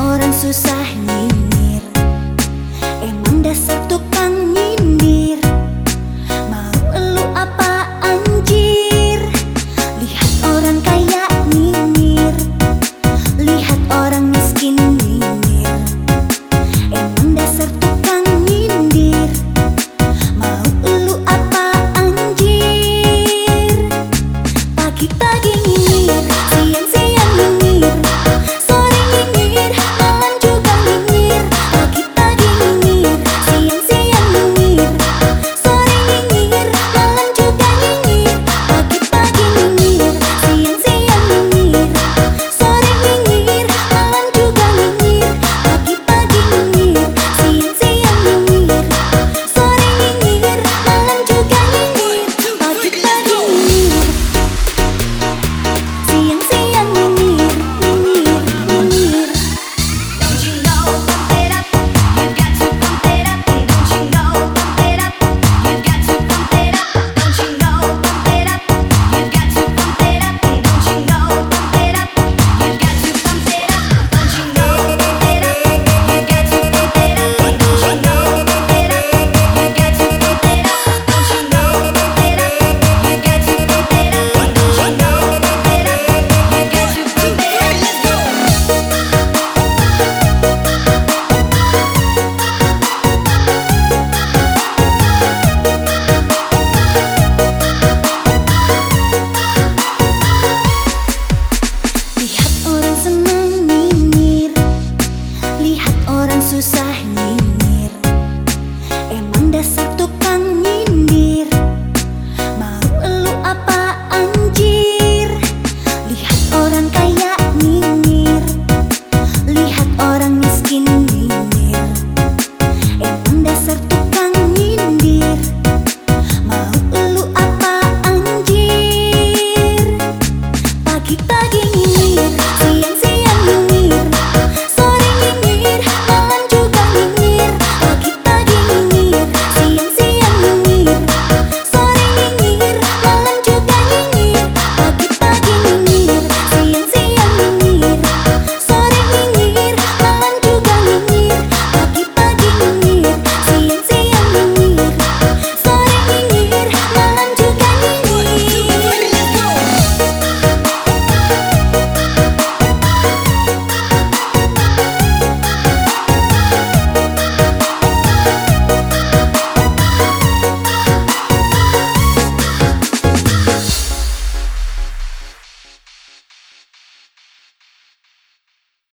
Orang susah nyinyir Emang dasar tukang susah nyinyir